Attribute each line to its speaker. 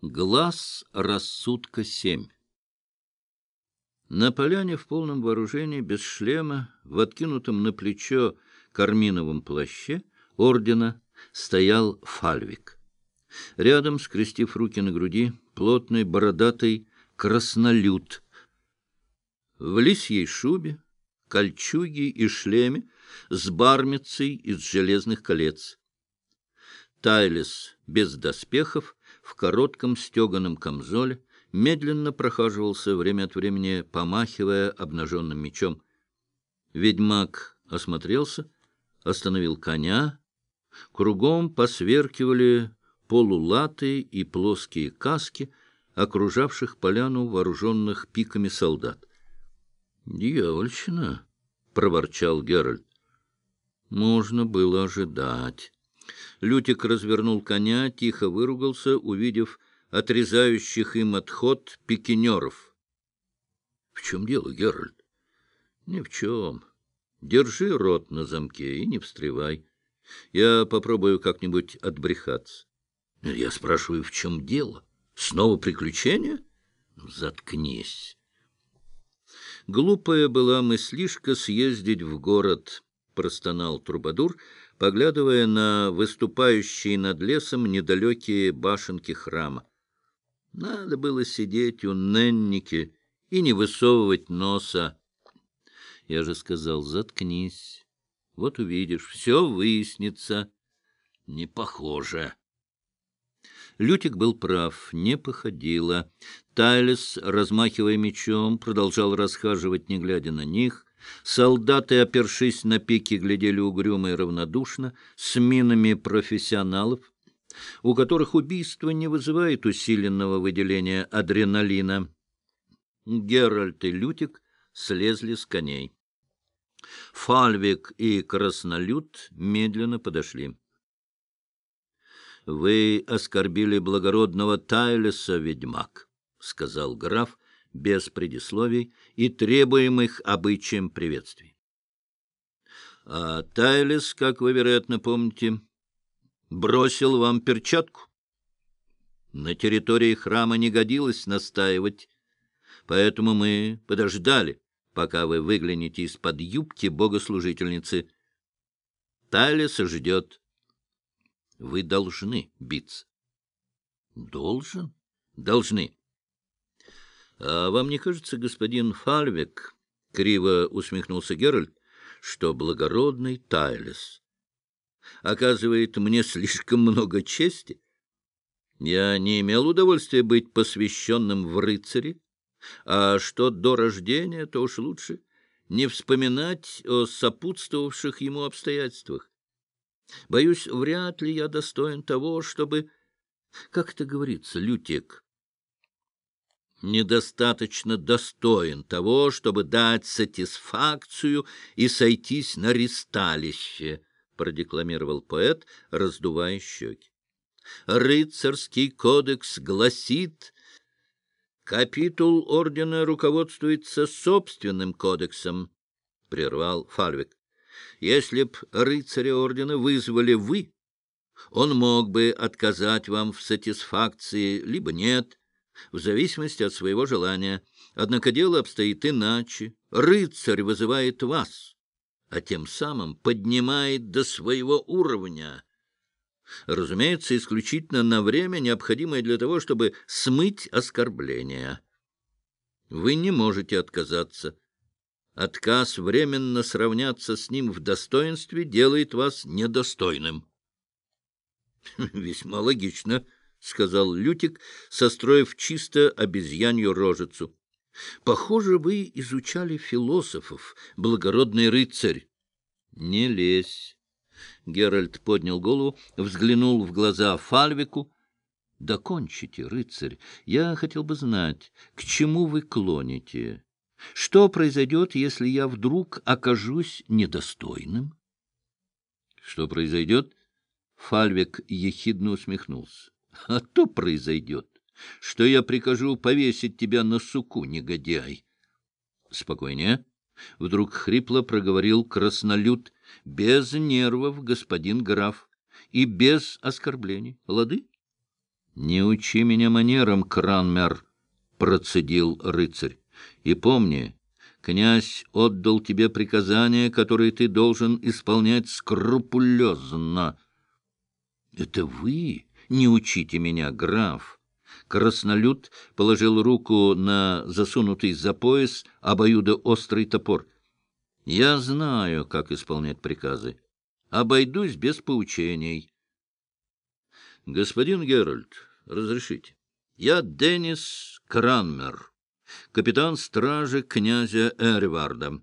Speaker 1: Глаз рассудка семь. На поляне в полном вооружении, без шлема, в откинутом на плечо карминовом плаще ордена стоял Фальвик. Рядом, скрестив руки на груди, плотный бородатый краснолюд. В лисьей шубе, кольчуге и шлеме с бармицей из железных колец. Тайлис без доспехов, в коротком стеганом камзоле, медленно прохаживался время от времени, помахивая обнаженным мечом. Ведьмак осмотрелся, остановил коня. Кругом посверкивали полулатые и плоские каски, окружавших поляну вооруженных пиками солдат. — Дьявольщина! — проворчал Геральт. — Можно было ожидать. Лютик развернул коня, тихо выругался, увидев отрезающих им отход пикинеров. — В чем дело, Геральт? — Ни в чем. Держи рот на замке и не встревай. Я попробую как-нибудь отбрехаться. — Я спрашиваю, в чем дело? Снова приключения? — Заткнись. Глупая была мыслишка съездить в город, — простонал Трубадур, поглядывая на выступающие над лесом недалекие башенки храма. Надо было сидеть у Ненники и не высовывать носа. Я же сказал, заткнись. Вот увидишь, все выяснится. Не похоже. Лютик был прав, не походило. Тайлес, размахивая мечом, продолжал расхаживать, не глядя на них. Солдаты, опершись на пике, глядели угрюмо и равнодушно, с минами профессионалов, у которых убийство не вызывает усиленного выделения адреналина. Геральт и Лютик слезли с коней. Фальвик и Краснолюд медленно подошли. — Вы оскорбили благородного Тайлеса, ведьмак, — сказал граф, без предисловий и требуемых обычаем приветствий. А Тайлес, как вы, вероятно, помните, бросил вам перчатку. На территории храма не годилось настаивать, поэтому мы подождали, пока вы выглянете из-под юбки богослужительницы. Тайлес ждет. Вы должны биться. Должен? Должны. — А вам не кажется, господин Фальвик, — криво усмехнулся Геральт, — что благородный Тайлес оказывает мне слишком много чести? Я не имел удовольствия быть посвященным в рыцари, а что до рождения, то уж лучше не вспоминать о сопутствовавших ему обстоятельствах. Боюсь, вряд ли я достоин того, чтобы... Как это говорится, Лютик? Недостаточно достоин того, чтобы дать сатисфакцию и сойтись на ристалище, — продекламировал поэт, раздувая щеки. Рыцарский кодекс гласит, капитул ордена руководствуется собственным кодексом, — прервал Фальвик. Если б рыцаря ордена вызвали вы, он мог бы отказать вам в сатисфакции, либо нет, в зависимости от своего желания. Однако дело обстоит иначе. Рыцарь вызывает вас, а тем самым поднимает до своего уровня. Разумеется, исключительно на время, необходимое для того, чтобы смыть оскорбления. Вы не можете отказаться. Отказ временно сравняться с ним в достоинстве делает вас недостойным. — Весьма логично, —— сказал Лютик, состроив чисто обезьянью рожицу. — Похоже, вы изучали философов, благородный рыцарь. — Не лезь. Геральт поднял голову, взглянул в глаза Фальвику. — Докончите, рыцарь. Я хотел бы знать, к чему вы клоните. Что произойдет, если я вдруг окажусь недостойным? — Что произойдет? Фальвик ехидно усмехнулся. А то произойдет, что я прикажу повесить тебя на суку, негодяй. Спокойнее. Вдруг хрипло проговорил краснолюд. Без нервов, господин граф, и без оскорблений. Лады? Не учи меня манерам, Кранмер, — процедил рыцарь. — И помни, князь отдал тебе приказания, которые ты должен исполнять скрупулезно. — Это вы не учите меня, граф. Краснолюд положил руку на засунутый за пояс обоюдоострый топор. — Я знаю, как исполнять приказы. Обойдусь без поучений. — Господин Геральт, разрешите. Я Деннис Кранмер, капитан стражи князя Эриварда.